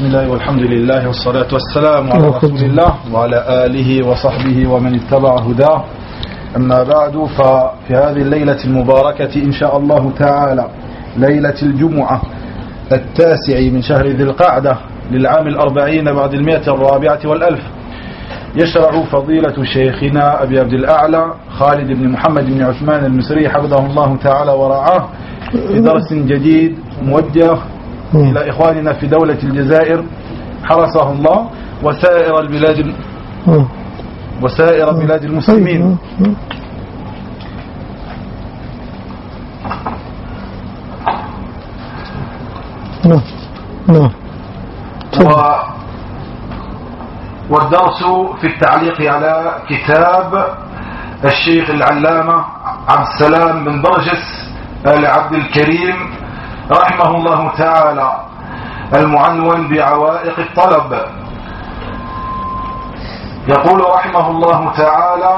بسم الله والحمد لله والصلاة والسلام على رسول الله وعلى آله وصحبه ومن اتبع هداه. أما بعد ففي هذه الليلة المباركة إن شاء الله تعالى ليلة الجمعة التاسع من شهر ذي القعدة للعام الأربعين بعد المئة الرابعة والألف يشرع فضيلة شيخنا أبي عبد الأعلى خالد بن محمد بن عثمان المصري حفظه الله تعالى ورعاه بدرس جديد موجه إلى إخواننا في دولة الجزائر حرسه الله وسائر البلاد وسائر بلاد المسلمين. نعم. نعم. والدرس في التعليق على كتاب الشيخ العلامة عبد السلام بن برجس آل عبد الكريم رحمه الله تعالى المعنون بعوائق الطلب. يقول رحمه الله تعالى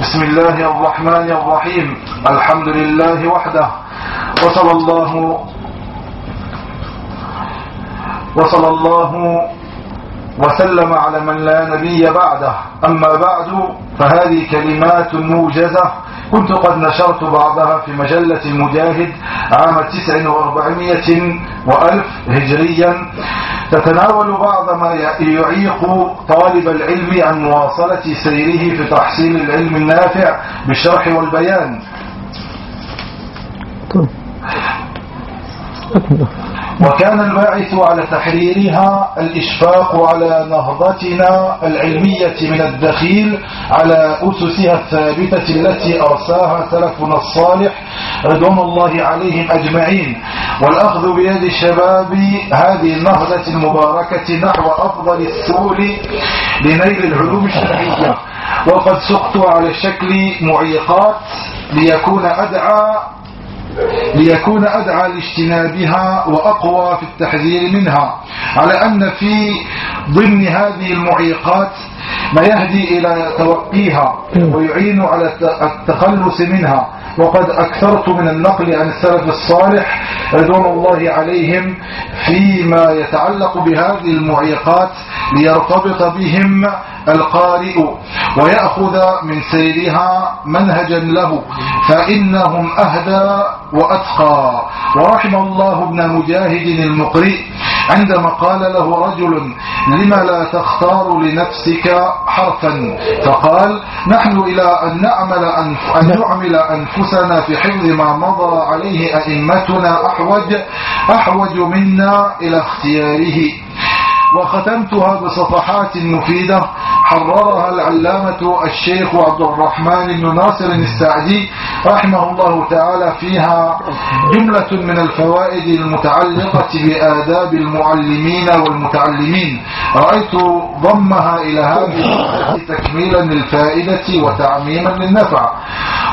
بسم الله الرحمن الرحيم الحمد لله وحده وصلى الله وصلى الله وسلم على من لا نبي بعده. أما بعد فهذه كلمات موجزة كنت قد نشرت بعضها في مجلة المجاهد عام تسع وأربعمية وألف هجريا. تتناول بعض ما يعيق طالب العلم عن مواصلة سيره في تحصيل العلم النافع بالشرح والبيان. وكان الباعث على تحريرها الإشفاق على نهضتنا العلمية من الدخيل على أسسها الثابتة التي أرساها سلفنا الصالح رضوان الله عليهم أجمعين. والأخذ بيد شباب هذه النهضة المباركة نحو أفضل السبل لنيل العلوم الشرعية. وقد سقت على شكل معيقات ليكون أدعى ليكون أدعى لاجتنابها وأقوى في التحذير منها على أن في ضمن هذه المعيقات ما يهدي إلى توقيها ويعين على التخلص منها. وقد أكثرت من النقل عن السلف الصالح رضوان الله عليهم فيما يتعلق بهذه المعيقات ليرتبط بهم القارئ ويأخذ من سيرها منهجا له فإنهم أهدى وأتقى. ورحم الله ابن مجاهد المقرئ عندما قال له رجل لما لا تختار لنفسك حرفا؟ فقال نحن إلى أن نعمل أن نعمل أنفسنا في حفظ ما مضى عليه أئمتنا أحوج أحوج منا إلى اختياره. وختمتها بصفحات مفيدة حررها العلامة الشيخ عبد الرحمن بن ناصر السعدي رحمه الله تعالى فيها جملة من الفوائد المتعلقة بآداب المعلمين والمتعلمين. رأيت ضمها إلى هذه تكميلا للفائدة وتعميما للنفع.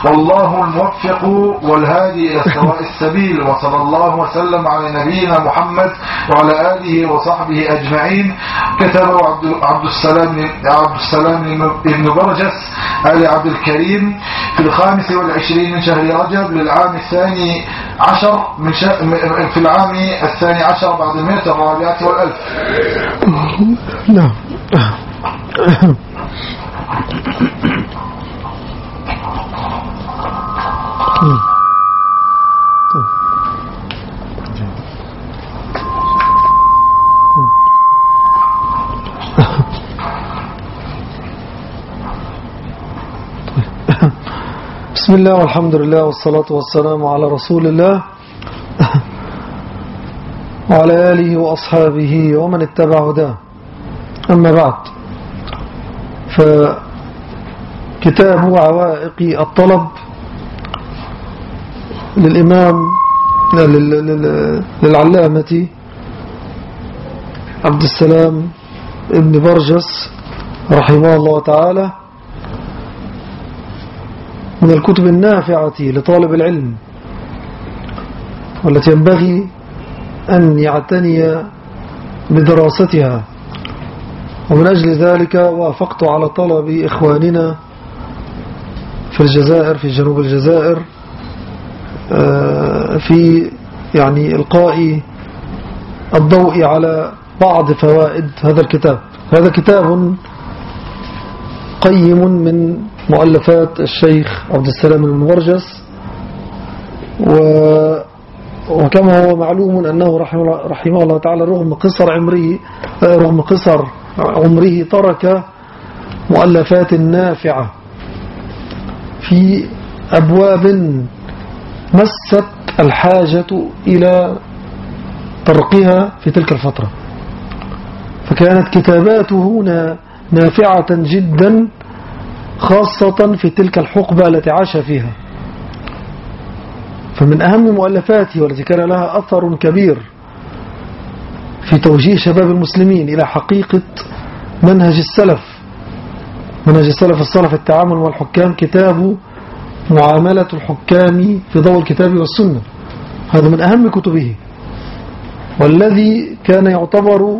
والله الموفق والهادي إلى سواء السبيل وصلى الله وسلم على نبينا محمد وعلى آله وصحبه أجمعين. كتبه عبد السلام عبد السلام بن برجس آل عبد الكريم في الخامس والعشرين من شهر رجب للعام الثاني عشر من في العام الثاني عشر بعد المئة الرابعة والألف. نعم. بسم الله والحمد لله والصلاة والسلام على رسول الله وعلى آله وأصحابه ومن اتبع هداه. أما بعد فكتاب عوائق الطلب للإمام للعلامة عبد السلام ابن برجس رحمه الله تعالى. من الكتب النافعة لطالب العلم والتي ينبغي أن يعتني بدراستها. ومن أجل ذلك وافقت على طلب إخواننا في الجزائر في جنوب الجزائر في يعني إلقاء الضوء على بعض فوائد هذا الكتاب. هذا كتاب قيم من مؤلفات الشيخ عبد السلام المورجس و وكما هو معلوم أنه رحمه الله تعالى رغم قصر عمره رغم قصر عمره ترك مؤلفات نافعة في أبواب مست الحاجة إلى طرقها في تلك الفترة. فكانت كتاباته نافعة جدا خاصة في تلك الحقبة التي عاش فيها. فمن أهم مؤلفاته والتي كان لها أثر كبير في توجيه شباب المسلمين إلى حقيقة منهج السلف. منهج السلف الصالح في التعامل مع الحكام كتاب معاملة الحكام في ضوء الكتاب والسنة. هذا من أهم كتبه. والذي كان يعتبر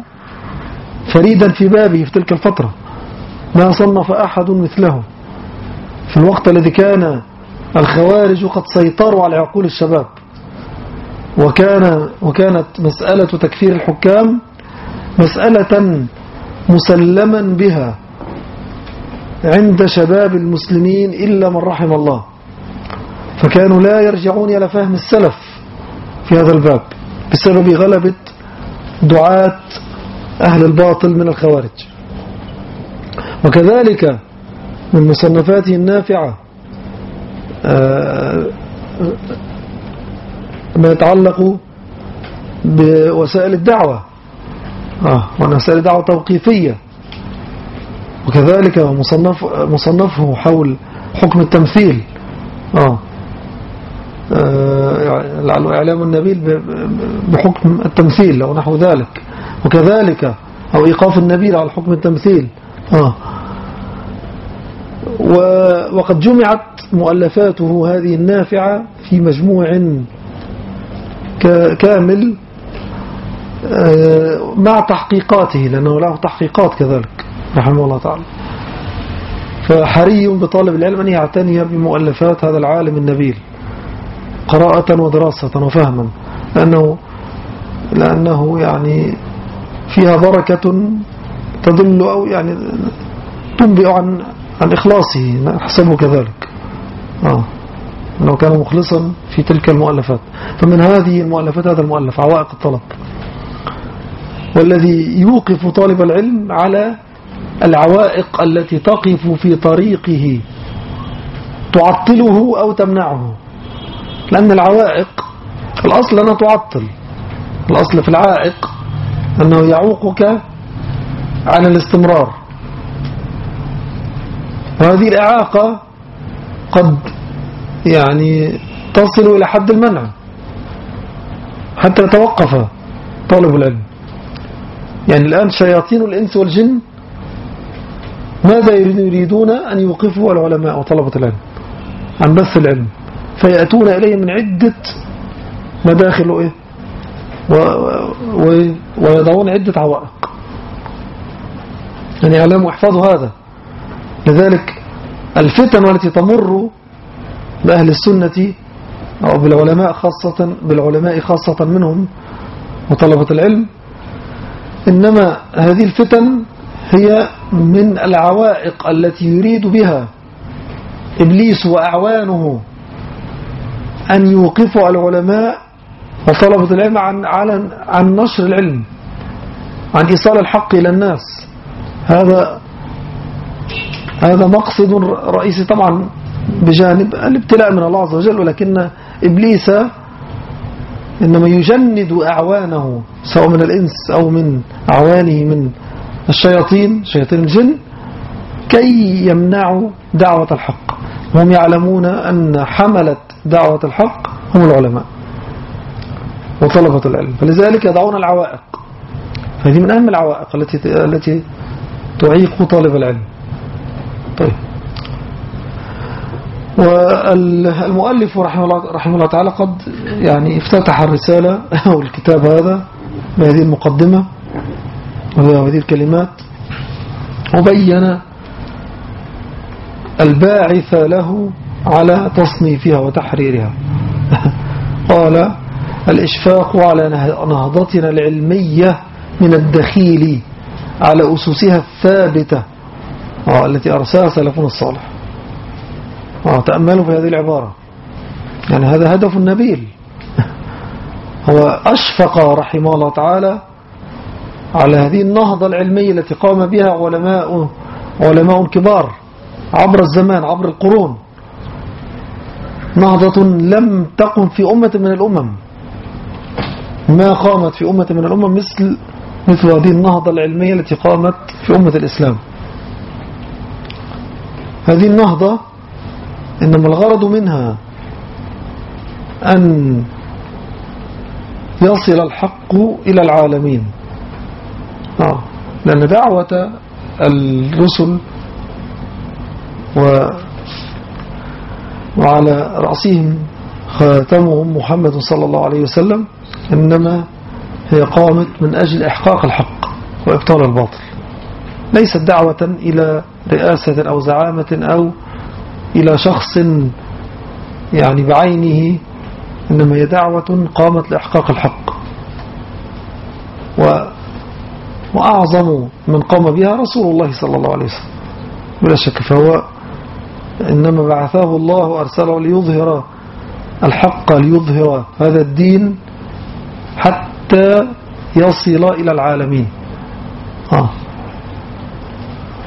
فريدا في بابه في تلك الفترة. ما صنف أحد مثله. في الوقت الذي كان الخوارج قد سيطروا على عقول الشباب وكان وكانت مسألة تكفير الحكام مسألة مسلما بها عند شباب المسلمين إلا من رحم الله. فكانوا لا يرجعون إلى فهم السلف في هذا الباب بسبب غلبة دعاة أهل الباطل من الخوارج. وكذلك من مصنفاته النافعة آه، ما يتعلق بوسائل الدعوة. آه وسائل الدعوة توقيفية. وكذلك مصنف مصنفه حول حكم التمثيل. آه, آه إعلام النبيل بحكم التمثيل أو نحو ذلك. وكذلك أو إيقاف النبيل على حكم التمثيل. آه. وقد جمعت مؤلفاته هذه النافعة في مجموع كامل آه، مع تحقيقاته لأنه له تحقيقات كذلك رحمه الله تعالى. فحري بطالب العلم أن يعتني بمؤلفات هذا العالم النبيل قراءة ودراسة وفهما لأنه, لأنه يعني فيها بركة تدل أو يعني تنبئ عن عن إخلاصه نحسبه كذلك. آه. أنه كان مخلصا في تلك المؤلفات. فمن هذه المؤلفات هذا المؤلف عوائق الطلب. والذي يوقف طالب العلم على العوائق التي تقف في طريقه تعطله أو تمنعه. لأن العوائق الأصل أنها تعطل. الأصل في العائق أنه يعوقك عن الاستمرار. وهذه الإعاقة قد يعني تصل إلى حد المنع حتى يتوقف طالب العلم. يعني الآن شياطين الإنس والجن ماذا يريدون أن يوقفوا العلماء وطلبة العلم؟ عن بث العلم. فيأتون إليه من عدة مداخل إيه و... و... ويضعون عدة عوائق. يعني اعلموا احفظوا هذا. لذلك الفتن التي تمر بأهل السنة أو بالعلماء خاصة بالعلماء خاصة منهم وطلبة العلم إنما هذه الفتن هي من العوائق التي يريد بها إبليس وأعوانه أن يوقفوا العلماء وطلبة العلم عن, عن, عن نشر العلم عن إيصال الحق إلى الناس. هذا هذا مقصد رئيسي طبعا بجانب الابتلاء من الله عز وجل ولكن إبليس إنما يجند أعوانه سواء من الإنس أو من أعوانه من الشياطين شياطين الجن كي يمنعوا دعوة الحق. وهم يعلمون أن حملة دعوة الحق هم العلماء وطلبة العلم. فلذلك يضعون العوائق. فهذه من أهم العوائق التي التي تعيق طالب العلم. طيب. والمؤلف رحمه الله, رحمه الله تعالى قد يعني افتتح الرسالة أو الكتاب هذا بهذه المقدمة وهذه الكلمات. وبين الباعث له على تصنيفها وتحريرها. قال الإشفاق على نهضتنا العلمية من الدخيل على أسسها الثابتة. آه، التي أرساها سلفنا الصالح. آه، تأملوا في هذه العبارة. يعني هذا هدف نبيل. هو أشفق رحمه الله تعالى على هذه النهضة العلمية التي قام بها علماء علماء كبار عبر الزمان عبر القرون. نهضة لم تقم في أمة من الأمم. ما قامت في أمة من الأمم مثل مثل هذه النهضة العلمية التي قامت في أمة الإسلام هذه النهضة إنما الغرض منها أن يصل الحق إلى العالمين آه. لأن دعوة الرسل و وعلى رأسهم خاتمهم محمد صلى الله عليه وسلم إنما هي قامت من أجل إحقاق الحق وإبطال الباطل. ليست دعوة إلى رئاسة أو زعامة أو إلى شخص يعني بعينه إنما هي دعوة قامت لإحقاق الحق. و وأعظم من قام بها رسول الله صلى الله عليه وسلم. بلا شك فهو إنما بعثه الله وأرسله ليظهر الحق ليظهر هذا الدين حتى يصل إلى العالمين آه.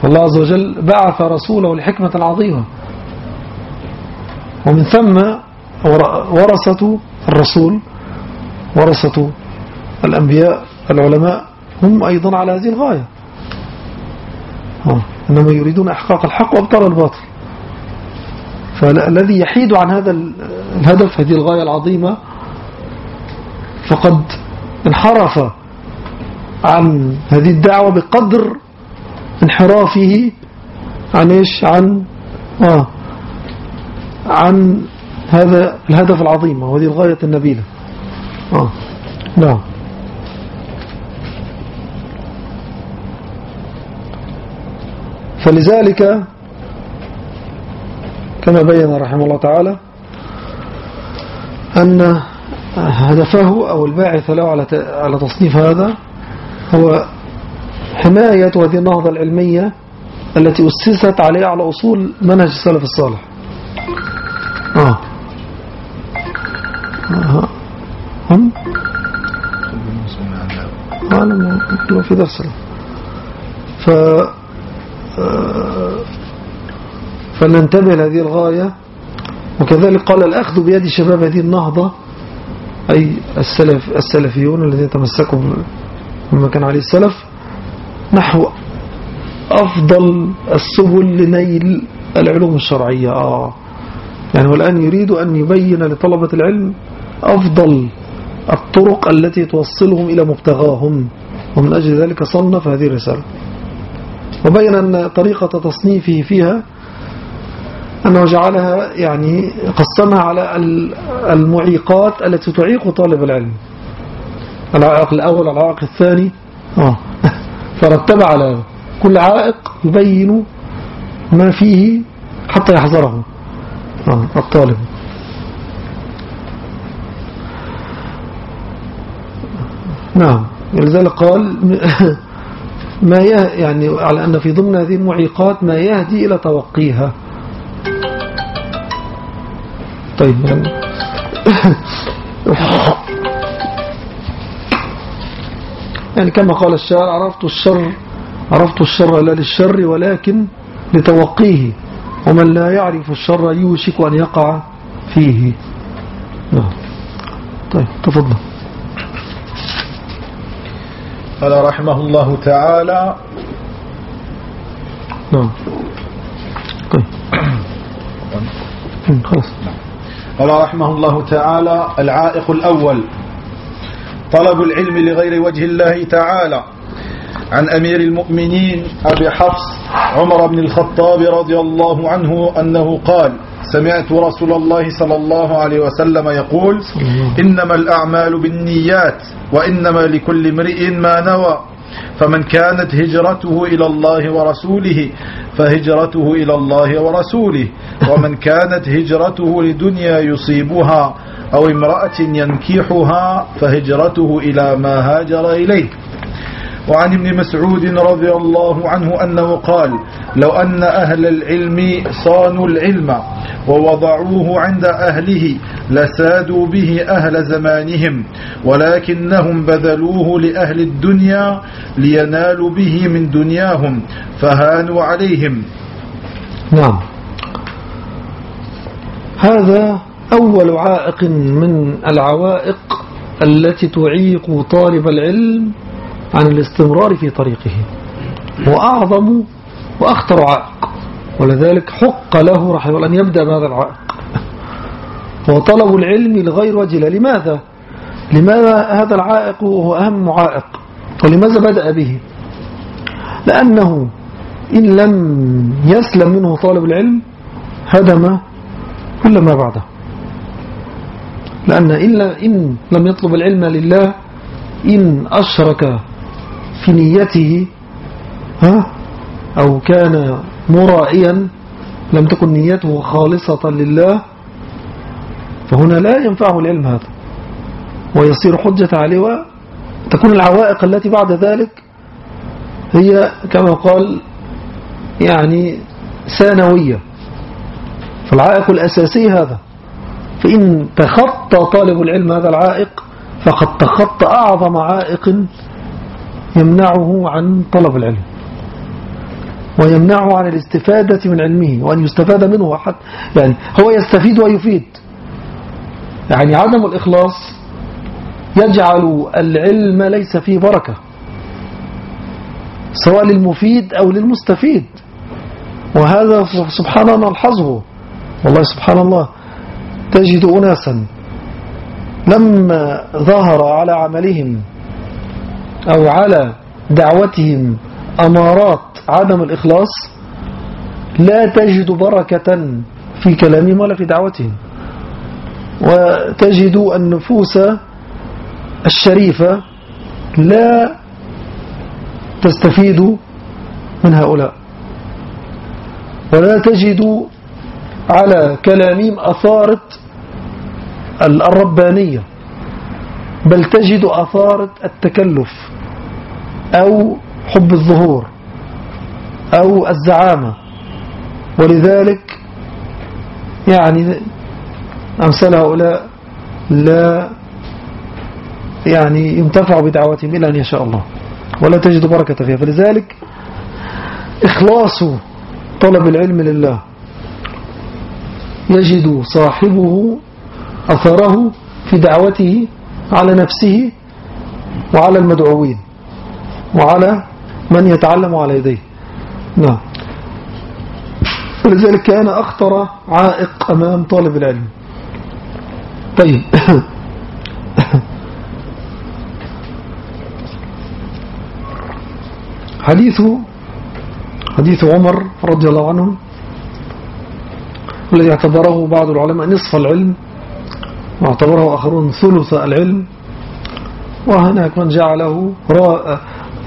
فالله عز وجل بعث رسوله لحكمة عظيمة ومن ثم ورثة الرسول ورثة الأنبياء العلماء هم أيضا على هذه الغاية آه. إنما يريدون إحقاق الحق وإبطال الباطل فالذي يحيد عن هذا الهدف هذه الغاية العظيمة فقد انحرف عن هذه الدعوة بقدر انحرافه عن إيش؟ عن آه. عن هذا الهدف العظيم وهذه الغاية النبيلة. آه. نعم. فلذلك كما بين رحمه الله تعالى أن هدفه أو الباعث له على تصنيف هذا هو حماية هذه النهضة العلمية التي أسست عليها على أصول منهج السلف الصالح آه. آه. هم أعلم في درس ف آه، فلننتبه لهذه الغاية وكذلك قال الأخذ بيد شباب هذه النهضة أي السلف السلفيون الذين تمسكوا بما كان عليه السلف نحو أفضل السبل لنيل العلوم الشرعية. آه. يعني والآن يريد أن يبين لطلبة العلم أفضل الطرق التي توصلهم إلى مبتغاهم ومن أجل ذلك صنف هذه الرسالة. وبين أن طريقة تصنيفه فيها أنه جعلها يعني قسمها على المعيقات التي تعيق طالب العلم. العائق الأول العائق الثاني. آه. فرتب على كل عائق يبين ما فيه حتى يحذره. آه الطالب. نعم. لذلك قال ما يعني على أن في ضمن هذه المعيقات ما يهدي إلى توقيها. طيب. يعني يعني كما قال الشاعر عرفت الشر عرفت الشر لا للشر ولكن لتوقيه ومن لا يعرف الشر يوشك أن يقع فيه. نعم طيب تفضل. قال رحمه الله تعالى نعم. طيب. خلاص. قال رحمه الله تعالى العائق الأول طلب العلم لغير وجه الله تعالى. عن أمير المؤمنين أبي حفص عمر بن الخطاب رضي الله عنه أنه قال سمعت رسول الله صلى الله عليه وسلم يقول إنما الأعمال بالنيات وإنما لكل امرئ ما نوى. فمن كانت هجرته إلى الله ورسوله فهجرته إلى الله ورسوله. ومن كانت هجرته لدنيا يصيبها أو امرأة ينكيحها فهجرته إلى ما هاجر إليه. وعن ابن مسعود رضي الله عنه أنه قال لو أن أهل العلم صانوا العلم ووضعوه عند أهله لسادوا به أهل زمانهم ولكنهم بذلوه لأهل الدنيا لينالوا به من دنياهم فهانوا عليهم. نعم. هذا أول عائق من العوائق التي تعيق طالب العلم عن الاستمرار في طريقه. وأعظم وأخطر عائق. ولذلك حق له رحمه الله أن يبدأ بهذا العائق. وطلب العلم لغير وجل لماذا؟ لماذا هذا العائق هو أهم عائق؟ ولماذا بدأ به؟ لأنه إن لم يسلم منه طالب العلم هدم كل ما بعده. لأن إن لم يطلب العلم لله إن أشرك في نيته ها؟ أو كان مرائيا لم تكن نيته خالصة لله. فهنا لا ينفعه العلم هذا. ويصير حجة عليه وتكون العوائق التي بعد ذلك هي كما قال يعني ثانوية. فالعائق الأساسي هذا. فإن تخطى طالب العلم هذا العائق فقد تخطى أعظم عائق يمنعه عن طلب العلم. ويمنعه عن الاستفادة من علمه وأن يستفاد منه حتى يعني هو يستفيد ويفيد. يعني عدم الإخلاص يجعل العلم ليس فيه بركة. سواء للمفيد أو للمستفيد. وهذا سبحان الله نلحظه والله سبحان الله تجد أناسا لما ظهر على عملهم. أو على دعوتهم أمارات عدم الإخلاص لا تجد بركة في كلامهم ولا في دعوتهم. وتجد النفوس الشريفة لا تستفيد من هؤلاء. ولا تجد على كلامهم أثارة الربانية بل تجد أثارة التكلف. أو حب الظهور أو الزعامة. ولذلك يعني أمثال هؤلاء لا يعني ينتفع بدعواتهم إلا أن يشاء الله ولا تجد بركة فيها. فلذلك إخلاص طلب العلم لله يجد صاحبه أثره في دعوته على نفسه وعلى المدعوين. وعلى من يتعلم على يديه. نعم. ولذلك كان أخطر عائق أمام طالب العلم. طيب. حديث حديث عمر رضي الله عنه الذي اعتبره بعض العلماء نصف العلم واعتبره آخرون ثلث العلم وهناك من جعله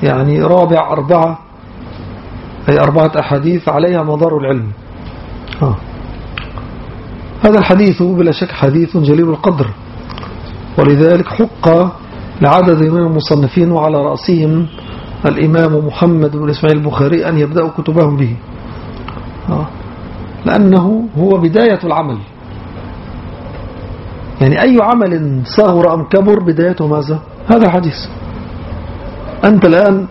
يعني رابع أربعة أي أربعة أحاديث عليها مدار العلم. آه. هذا الحديث بلا شك حديث جليل القدر. ولذلك حق لعدد من المصنفين وعلى رأسهم الإمام محمد بن إسماعيل البخاري أن يبدأوا كتبهم به. آه. لأنه هو بداية العمل. يعني أي عمل صغر أم كبر بدايته ماذا؟ هذا حديث أنت الآن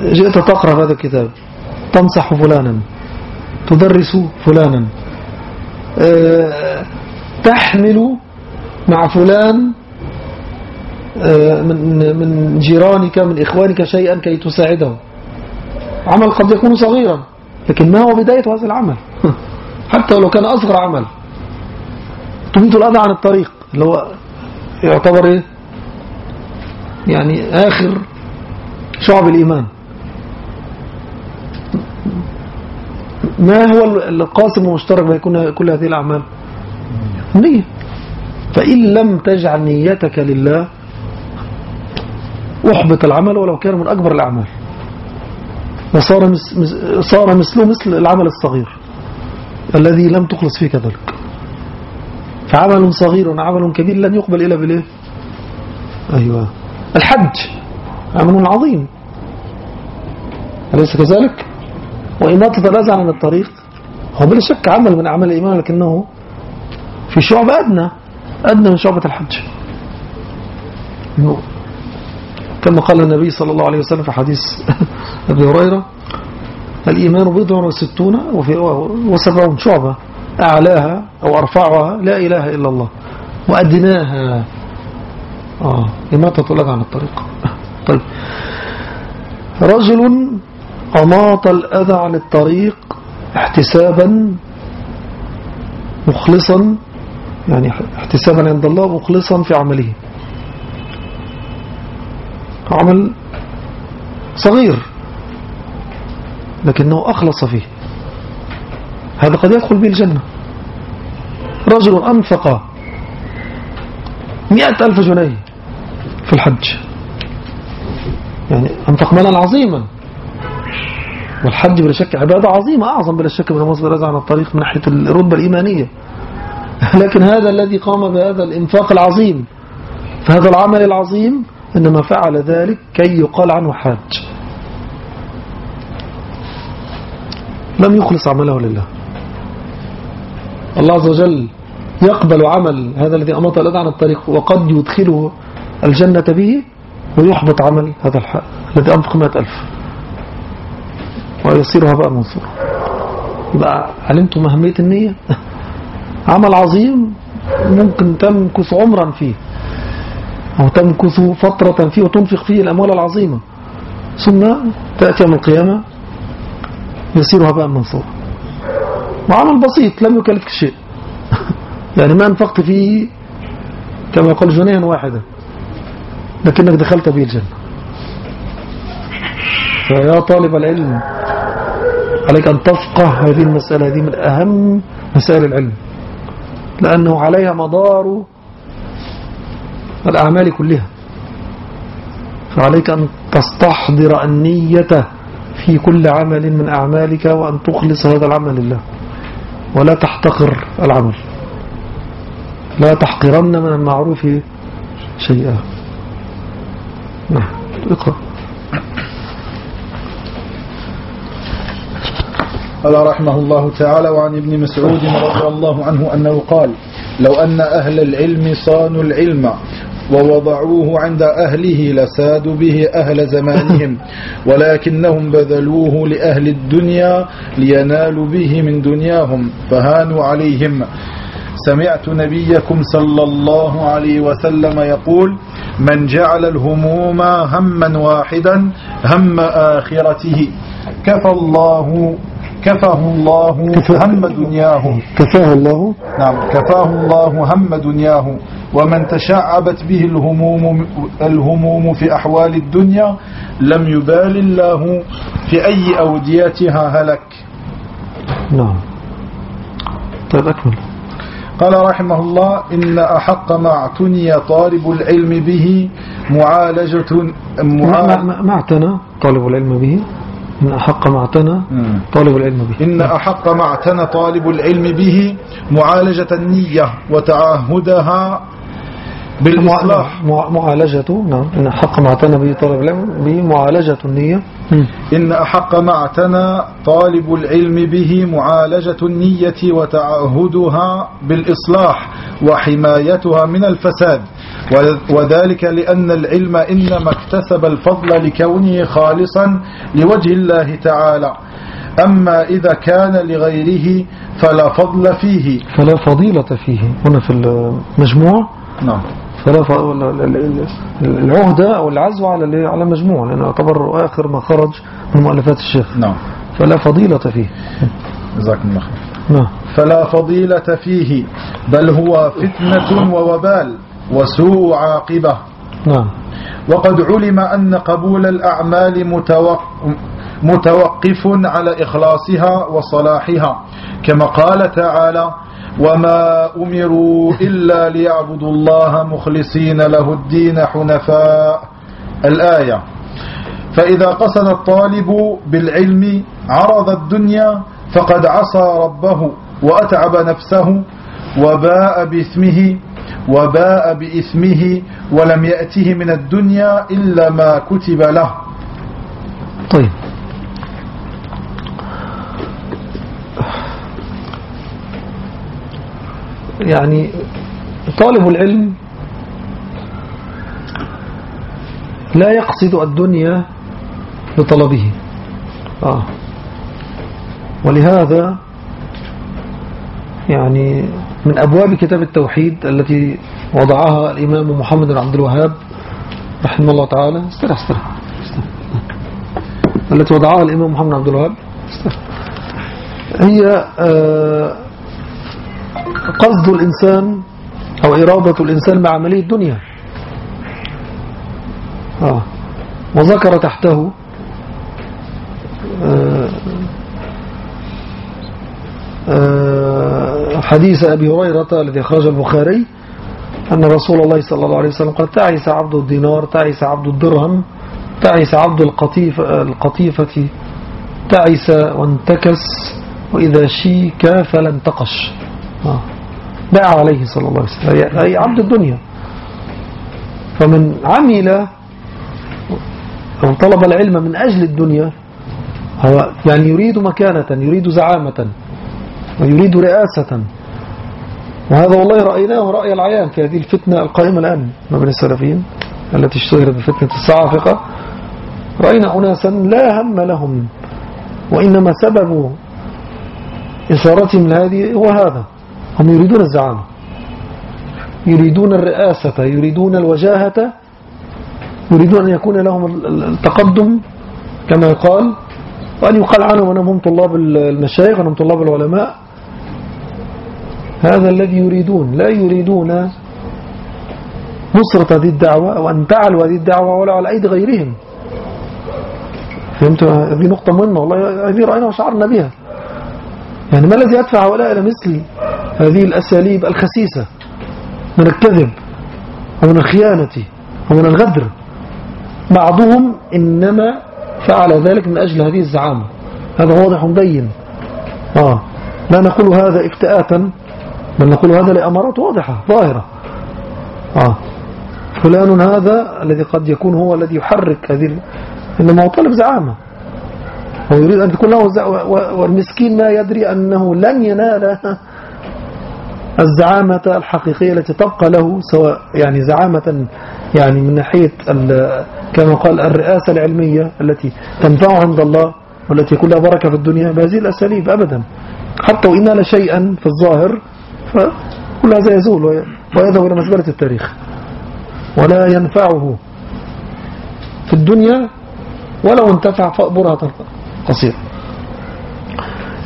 جئت تقرأ هذا الكتاب. تنصح فلانا. تدرس فلانا. أه تحمل مع فلان أه من من جيرانك من إخوانك شيئا كي تساعده. عمل قد يكون صغيرا لكن ما هو بداية هذا العمل؟ حتى لو كان أصغر عمل. تميت الأذى عن الطريق. اللي هو يعتبر إيه؟ يعني آخر شعب الإيمان. ما هو القاسم المشترك بين كل هذه الأعمال؟ النية. فإن لم تجعل نيتك لله أحبط العمل ولو كان من أكبر الأعمال. وصار صار مثله مثل العمل الصغير. الذي لم تخلص فيه كذلك. فعمل صغير وعمل كبير لن يقبل إلا بالإيه أيوة. الحج عمل عظيم. أليس كذلك؟ وإماطة الأذى عن الطريق هو بلا شك عمل من أعمال الإيمان لكنه في شعب أدنى أدنى من شعبة الحج. كما قال النبي صلى الله عليه وسلم في حديث أبي هريرة الإيمان بضع وستون وسبعون شعبة أعلاها أو أرفعها لا إله إلا الله وأدناها. آه إماتة الأذى عن الطريق. طيب. رجل أماط الأذى عن الطريق احتسابا مخلصا يعني احتسابا عند الله مخلصا في عمله. عمل صغير لكنه أخلص فيه. هذا قد يدخل به الجنة. رجل أنفق مئة ألف جنيه. في الحج. يعني أنفق مالا عظيما والحج بلا شك عبادة عظيمة أعظم بلا شك من مصدر رزع عن الطريق من ناحية الرتبة الإيمانية. لكن هذا الذي قام بهذا الإنفاق العظيم فهذا العمل العظيم إنما فعل ذلك كي يقال عنه حاج. لم يخلص عمله لله. الله عز وجل يقبل عمل هذا الذي أمط الأذى عن الطريق وقد يدخله الجنة به ويحبط عمل هذا الحق الذي أنفق مئة ألف. ويصير هباء منصورا يبقى علمتم أهمية النية؟ عمل عظيم ممكن تمكث عمرا فيه. أو تمكث فترة فيه وتنفق فيه الأموال العظيمة. ثم تأتي يوم القيامة يصير هباء منصورا وعمل بسيط لم يكلفك شيء. يعني ما أنفقت فيه كما يقول جنيها واحدا لكنك دخلت به الجنة. فيا طالب العلم عليك أن تفقه هذه المسألة هذه من أهم مسائل العلم. لأنه عليها مدار الأعمال كلها. فعليك أن تستحضر النية في كل عمل من أعمالك وأن تخلص هذا العمل لله. ولا تحتقر العمل. لا تحقرن من المعروف شيئا. نعم اقرأ. قال رحمه الله تعالى وعن ابن مسعود رضي الله عنه أنه قال لو أن أهل العلم صانوا العلم ووضعوه عند أهله لسادوا به أهل زمانهم ولكنهم بذلوه لأهل الدنيا لينالوا به من دنياهم فهانوا عليهم. سمعت نبيكم صلى الله عليه وسلم يقول من جعل الهموم هما واحدا هم آخرته. كفى الله كفاه الله هم دنياه. كفاه الله؟ نعم كفاه الله هم دنياه. ومن تشعبت به الهموم الهموم في أحوال الدنيا لم يبال الله في أي أوديتها هلك. نعم. طيب أكمل. قال رحمه الله إن أحق ما اعتني طالب العلم به معالجة ما اعتنى طالب العلم به؟ إن أحق ما اعتنى طالب العلم به. إن أحق ما اعتنى طالب العلم به معالجة النية وتعهدها بالإصلاح. معالجة نعم إن أحق ما اعتنى به طالب العلم به معالجة النية إن أحق ما اعتنى طالب العلم به معالجة النية وتعهدها بالإصلاح وحمايتها من الفساد. وذلك لأن العلم إنما اكتسب الفضل لكونه خالصا لوجه الله تعالى. أما إذا كان لغيره فلا فضل فيه. فلا فضيلة فيه. هنا في المجموع. نعم. فلا. العهدة أو العزو على على مجموع لأنه يعتبر آخر ما خرج من مؤلفات الشيخ. نعم. فلا فضيلة فيه. جزاكم الله خير. نعم. فلا فضيلة فيه بل هو فتنة ووبال وسوء عاقبة. نعم. وقد علم أن قبول الأعمال متوق... متوقف على إخلاصها وصلاحها كما قال تعالى وما أمروا إلا ليعبدوا الله مخلصين له الدين حنفاء. الآية فإذا قصد الطالب بالعلم عرض الدنيا فقد عصى ربه وأتعب نفسه وباء باسمه وباء بإثمه ولم يأته من الدنيا إلا ما كتب له. طيب. يعني طالب العلم لا يقصد الدنيا بطلبه آه. ولهذا يعني من أبواب كتاب التوحيد التي وضعها الإمام محمد بن عبد الوهاب رحمه الله تعالى. استرح استرح التي وضعها الإمام محمد بن عبد الوهاب. هي آه، قصد الإنسان أو إرادة الإنسان بعملية الدنيا. آه. وذكر تحته آه آه حديث أبي هريرة الذي أخرج البخاري أن رسول الله صلى الله عليه وسلم قال تعيس عبد الدينار تعيس عبد الدرهم تعيس عبد القطيفة, القطيفة تعيس وانتكس وإذا شيك فلا انتقش آه. دعا عليه صلى الله عليه وسلم. أي عبد الدنيا. فمن عمل أو طلب العلم من أجل الدنيا هو يعني يريد مكانة يريد زعامة ويريد رئاسة. وهذا والله رأيناه رأي العيان في هذه الفتنة القائمة الآن ما بين السلفيين التي اشتهرت بفتنة الصعافقة. رأينا أناسا لا هم لهم وإنما سبب إثارتهم لهذه هو هذا. هم يريدون الزعامة. يريدون الرئاسة يريدون الوجاهة يريدون أن يكون لهم التقدم كما يقال وأن يقال عنهم أنهم هم طلاب المشايخ وأنهم طلاب العلماء. هذا الذي يريدون. لا يريدون نصرة هذه الدعوة أو أن تعلوا هذه الدعوة ولا على أيدي غيرهم. فهمت؟ هذه نقطة مهمة والله هذه رأينا وشعرنا بها. يعني ما الذي يدفع هؤلاء إلى مثل هذه الأساليب الخسيسة من الكذب ومن الخيانة ومن الغدر. بعضهم إنما فعل ذلك من أجل هذه الزعامة. هذا واضح بين. آه. لا نقول هذا افتئاتا بل نقول هذا لأمارات واضحة ظاهرة. آه. فلان هذا الذي قد يكون هو الذي يحرك هذه إنما هو طالب زعامة. هو يريد أن تكون له والمسكين ما يدري أنه لن ينال الزعامة الحقيقية التي تبقى له سواء يعني زعامة يعني من ناحية كما قال الرئاسة العلمية التي تنفع عند الله والتي يكون لها بركة في الدنيا بهذه الأساليب أبدا. حتى وإن نال شيئا في الظاهر فكل هذا يزول ويذهب إلى مزبلة التاريخ. ولا ينفعه في الدنيا ولو انتفع فأبرها قصير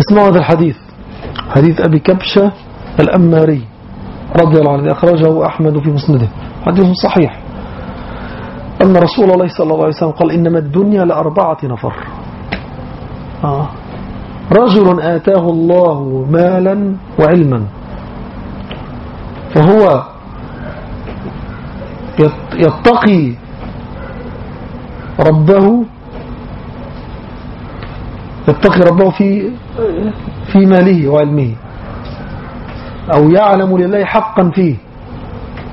اسمعوا هذا الحديث حديث أبي كبشة الأماري رضي الله عنه أخرجه أحمد في مسنده. حديث صحيح. أن رسول الله صلى الله عليه وسلم قال إنما الدنيا لأربعة نفر. آه. رجل آتاه الله مالا وعلما. فهو يتقي ربه يتقي ربه في في ماله وعلمه. أو يعلم لله حقا فيه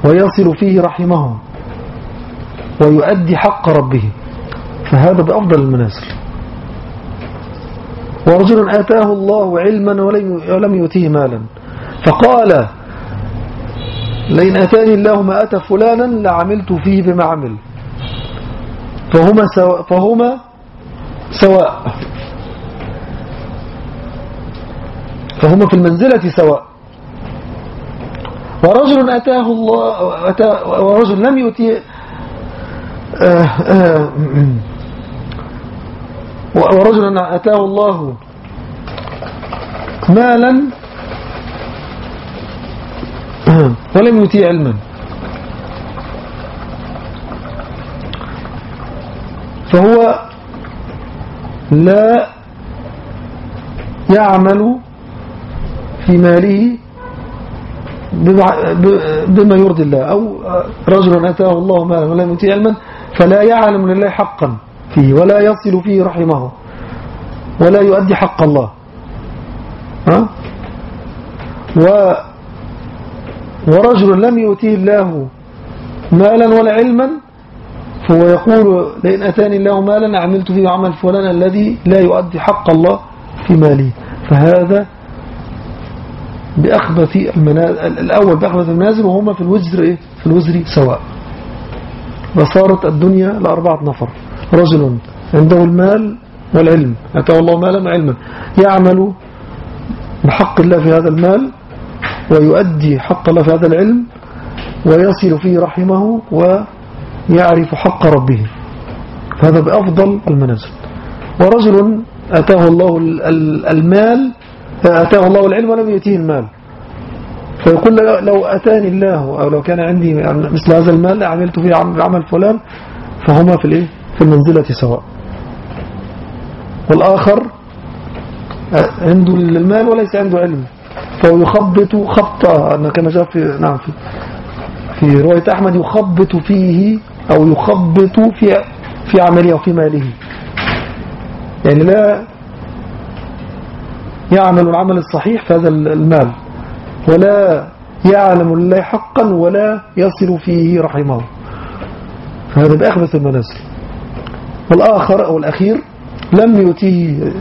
ويصل فيه رحمه ويؤدي حق ربه. فهذا بأفضل المنازل ورجل آتاه الله علما ولم يؤتيه مالا. فقال لئن أتاني الله ما أتى فلانا لعملت فيه بما عمل. فهما سواء, فهما سواء. فهما في المنزلة سواء. ورجل أتاه الله ورجل لم يؤتي آه، آه، ورجل أتاه الله مالا ولم يؤتي علما. فهو لا يعمل في ماله بما يرضي الله. أو رجل أتاه الله مالا ولم يؤتي علما فلا يعلم لله حقا فيه ولا يصل فيه رحمه ولا يؤدي حق الله. ها؟ و ورجل لم يؤتيه الله مالا ولا علما فهو يقول لئن أتاني الله مالا عملت فيه عمل فلان الذي لا يؤدي حق الله في ماله فهذا بأخبث المنازل الأول بأخبث المنازل وهما في الوزر إيه؟ في الوزر سواء. وصارت الدنيا لأربعة نفر. رجل عنده المال والعلم. أتاه الله مالا وعلما. يعمل بحق الله في هذا المال ويؤدي حق الله في هذا العلم ويصل فيه رحمه ويعرف حق ربه. هذا بأفضل المنازل. ورجل أتاه الله المال أتاه الله العلم ولم يأتيه المال. فيقول لو أتاني الله أو لو كان عندي مثل هذا المال عملت فيه عمل فلان فهما في الإيه؟ في المنزلة سواء. والآخر عنده المال وليس عنده علم. فهو يخبط خبطة كما جاء في نعم في في رواية أحمد يخبط فيه أو يخبط في في عمله أو في ماله. يعني لا يعمل العمل الصحيح في هذا المال. ولا يعلم الله حقا ولا يصل فيه رحمه. فهذا بأخبث المنازل. والآخر أو الأخير لم يؤتيه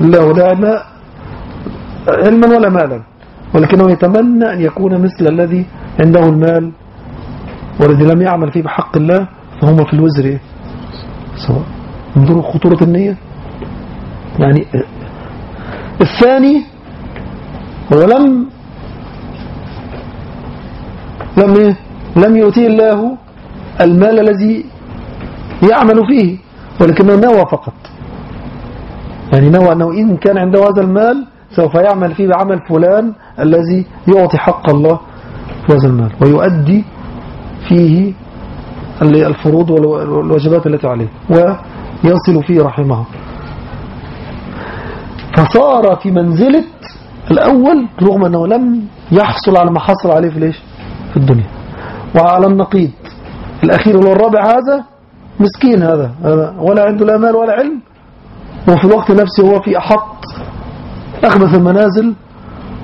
الله لا علما ولا مالا. ولكنه يتمنى أن يكون مثل الذي عنده المال والذي لم يعمل فيه بحق الله فهم في الوزر سواء. انظروا خطورة النية. يعني الثاني هو لم لم إيه؟ لم يؤتيه الله المال الذي يعمل فيه ولكنه نوى فقط يعني نوى أنه إن كان عنده هذا المال سوف يعمل فيه بعمل فلان الذي يعطي حق الله في هذا المال ويؤدي فيه الفروض والواجبات التي عليه ويصل فيه رحمه فصار في منزلة الأول رغم أنه لم يحصل على ما حصل عليه في ليش في الدنيا. وعلى النقيض. الأخير والرابع هذا مسكين هذا. ولا عنده لا مال ولا علم. وفي الوقت نفسه هو في أحط أخبث المنازل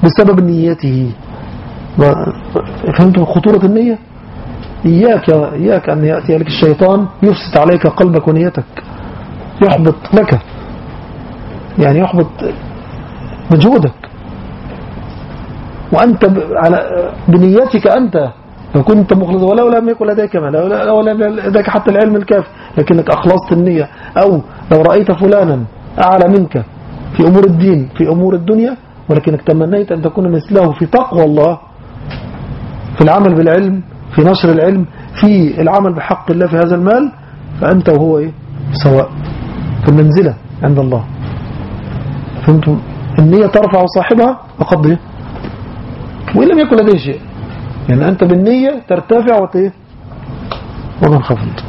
بسبب نيته. فهمتم خطورة النية؟ إياك, إياك أن يأتي لك الشيطان يفسد عليك قلبك ونيتك. يحبط لك. يعني يحبط مجهودك. وأنت على بنيتك أنت لو كنت مخلص ولو لم يكن لديك مال لو لم لديك حتى العلم الكافي لكنك أخلصت النية. أو لو رأيت فلانا أعلى منك في أمور الدين في أمور الدنيا ولكنك تمنيت أن تكون مثله في تقوى الله في العمل بالعلم في نشر العلم في العمل بحق الله في هذا المال فأنت وهو إيه؟ سواء. في المنزلة عند الله. فهمتم النية ترفع صاحبها وقد إيه؟ وإن لم يكن لديه شيء. يعني أنت بالنية ترتفع وتيه وتنخفض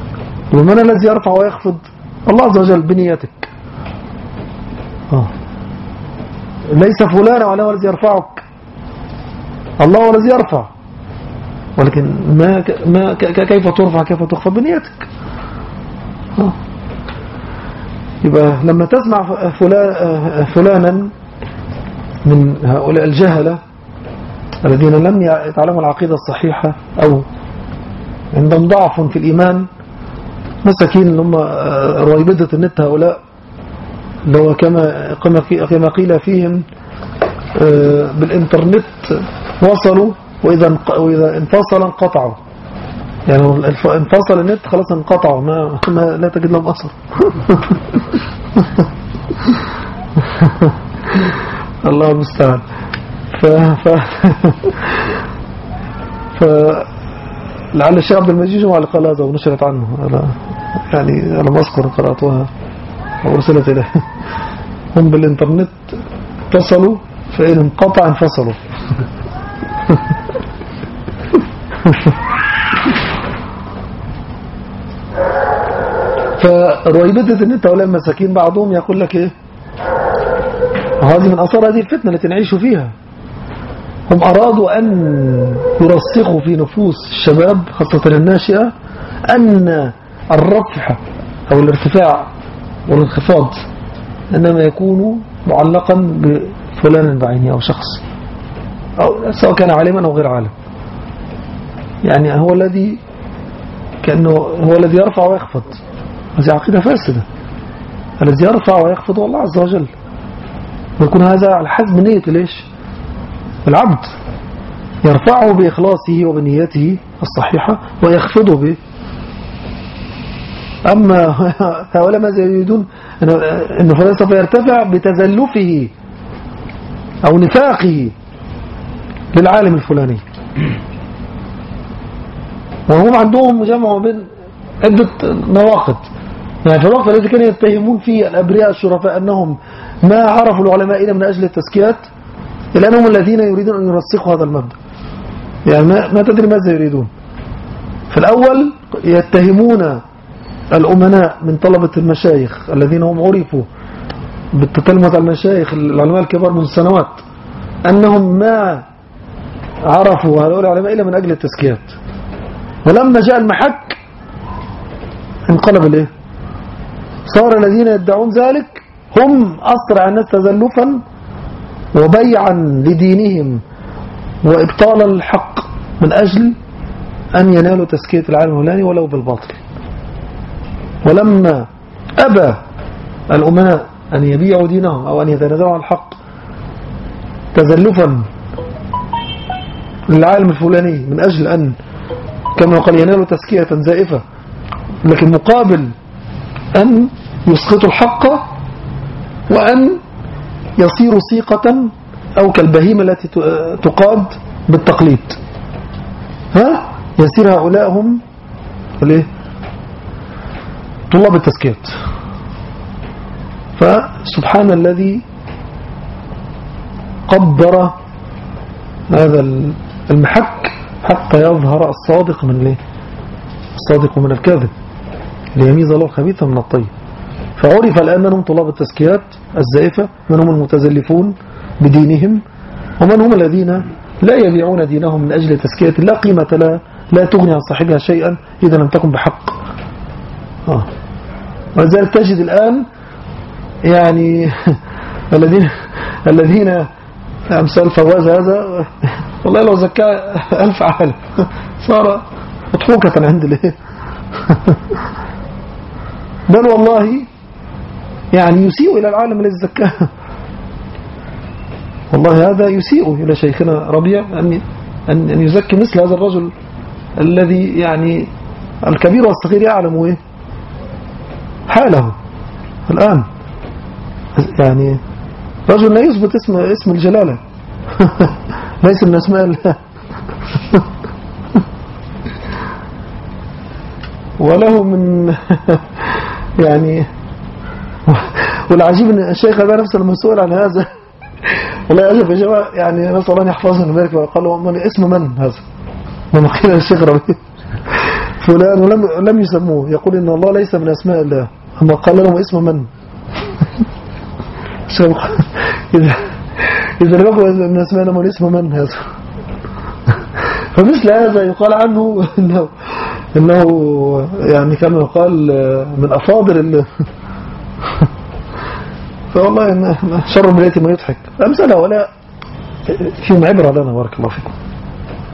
ومن الذي يرفع ويخفض؟ الله عز وجل بنيتك. آه. ليس فلان ولا هو الذي يرفعك. الله هو الذي يرفع. ولكن ما ما كيف ترفع كيف تخفض؟ بنيتك. آه. يبقى لما تسمع فلانا من هؤلاء الجهلة الذين لم يتعلموا العقيدة الصحيحة أو عندهم ضعف في الإيمان مساكين اللي هم آه، رويبدة النت هؤلاء اللي هو كما كما قيل فيهم آه، بالإنترنت وصلوا وإذا وإذا انفصل انقطعوا. يعني انفصل النت خلاص انقطعوا ما, ما لا تجد لهم أثر. الله المستعان. ف ف ف لعل الشيخ عبد المجيد جمع هذا ونشرت عنه. أنا يعني أنا ما أذكر قرأتها وأرسلت إليه. هم بالإنترنت اتصلوا فإن انقطع انفصلوا. فرويبدة النت هؤلاء المساكين بعضهم يقول لك إيه؟ وهذه من أثار هذه الفتنة التي نعيش فيها. هم أرادوا أن يرسخوا في نفوس الشباب خاصة الناشئة أن الرفع أو الارتفاع والانخفاض إنما يكون معلقا بفلان بعينه أو شخص أو سواء كان عالما أو غير عالم. يعني هو الذي كأنه هو الذي يرفع ويخفض. هذه عقيدة فاسدة. الذي يرفع ويخفض الله عز وجل. ويكون هذا على حسب نية ليش؟ العبد يرفعه بإخلاصه وبنيته الصحيحة ويخفضه به. أما هؤلاء ماذا يريدون أنه فلان سوف يرتفع بتزلفه أو نفاقه للعالم الفلاني. وهم عندهم جمع بين عدة نواقد يعني في الوقت الذي كانوا يتهمون فيه الأبرياء الشرفاء أنهم ما عرفوا العلماء إلا من أجل التزكيات إلا أنهم الذين يريدون أن يرسخوا هذا المبدأ. يعني ما, تدري ماذا يريدون. في الأول يتهمون الأمناء من طلبة المشايخ الذين هم عرفوا بالتتلمذ المشايخ العلماء الكبار من سنوات أنهم ما عرفوا هؤلاء العلماء إلا من أجل التزكيات. ولما جاء المحك انقلب الإيه؟ صار الذين يدعون ذلك هم أسرع الناس تزلفا وبيعا لدينهم وإبطال الحق من أجل أن ينالوا تزكية العالم الهلاني ولو بالباطل. ولما أبى الأمناء أن يبيعوا دينهم أو أن يتنازلوا عن الحق تزلفا للعالم الفلاني من أجل أن كما قال ينالوا تزكية زائفة لكن مقابل أن يسقطوا الحق وأن يصيروا سيقة أو كالبهيمة التي تقاد بالتقليد. ها؟ يصير هؤلاء هم الايه طلاب التزكيات. فسبحان الذي قدر هذا المحك حتى يظهر الصادق من الايه الصادق من الكاذب. ليميز الله الخبيث من الطيب. فعرف الآن من هم طلاب التزكيات الزائفة من هم المتزلفون بدينهم ومن هم الذين لا يبيعون دينهم من أجل تزكية لا قيمة لا لا تغني عن صاحبها شيئا إذا لم تكن بحق. آه. ولذلك تجد الآن يعني الذين الذين أمثال فواز هذا والله لو زكاه ألف عالم صار مضحوكة عند الإيه؟ بل والله يعني يسيء إلى العالم الذي زكاه. والله هذا يسيء إلى شيخنا ربيع أن أن يزكي مثل هذا الرجل الذي يعني الكبير والصغير يعلم إيه؟ حاله الآن. يعني رجل لا يثبت اسم اسم الجلالة. ليس من أسماء الله. وله من يعني والعجيب إن الشيخ هذا نفسه المسؤول عن هذا. والله يعجب يا جماعة يعني نسأل الله أن يحفظه ويبارك وقال من اسم من هذا؟ لما قيل الشيخ ربيع فلان ولم لم يسموه. يقول إن الله ليس من أسماء الله. أما قال لهم اسم من؟ إذا إذا لم يكن من أسماء من اسم من هذا؟ فمثل هذا يقال عنه إنه إنه يعني كما يقال من افاضل فوالله شر المرية ما يضحك. أمثلة ولا فيهم عبرة لنا بارك الله فيكم.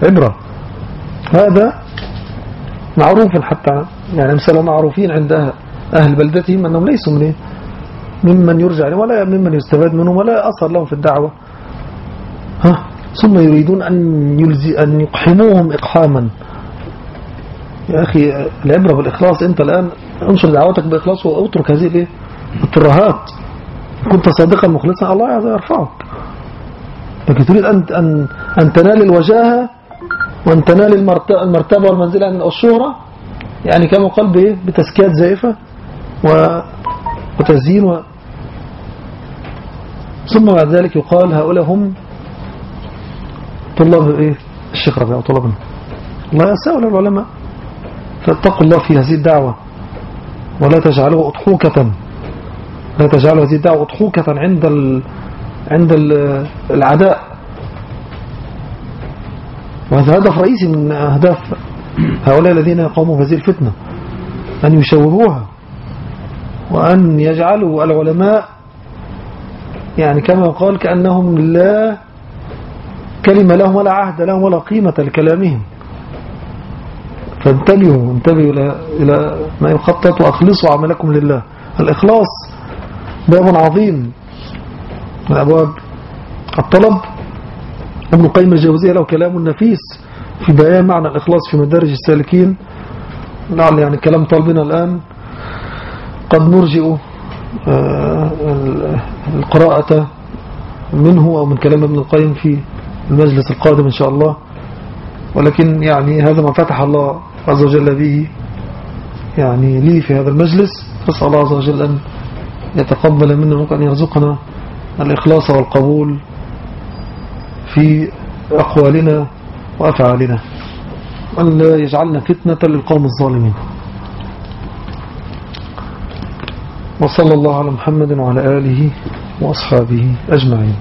عبرة. هذا معروف حتى يعني أمثلة معروفين عند أهل بلدتهم أنهم ليسوا من ممن يرجع ولا ممن يستفاد منهم ولا أثر لهم في الدعوة. ها؟ ثم يريدون أن, أن يقحموهم إقحاما. يا أخي العبرة بالإخلاص أنت الآن انشر دعوتك بإخلاص واترك هذه الترهات. كنت صادقا مخلصا الله عز يرفعك لكن تريد أن, أن, أن تنال الوجاهة وأن تنال المرتبة والمنزلة من الشهرة يعني كما قال بإيه؟ بتزكيات زائفة وتزيين و... ثم بعد ذلك يقال هؤلاء هم طلاب إيه؟ الشيخ ربيع طلابنا الله يسأل العلماء. فاتقوا الله في هذه الدعوة. ولا تجعلوه أضحوكة لا تجعل هذه الدعوة أضحوكة عند ال... عند ال... العداء وهذا هدف رئيسي من أهداف هؤلاء الذين يقوموا بهذه الفتنة أن يشوهوها وأن يجعلوا العلماء يعني كما يقال كأنهم لا كلمة لهم ولا عهد لهم ولا قيمة لكلامهم. فانتبهوا انتبهوا إلى, إلى ما يخطط وأخلصوا عملكم لله. الإخلاص باب عظيم. من أبواب الطلب. ابن قيم الجوزية له كلام نفيس في بيان معنى الإخلاص في مدارج السالكين. لعل يعني كلام طالبنا الآن قد نرجئ آه، القراءة منه أو من كلام ابن القيم في المجلس القادم إن شاء الله. ولكن يعني هذا ما فتح الله عز وجل به يعني لي في هذا المجلس فاسأل الله عز وجل أن يتقبل منا وأن يرزقنا الإخلاص والقبول في أقوالنا وأفعالنا وأن لا يجعلنا فتنة للقوم الظالمين. وصلى الله على محمد وعلى آله وأصحابه أجمعين.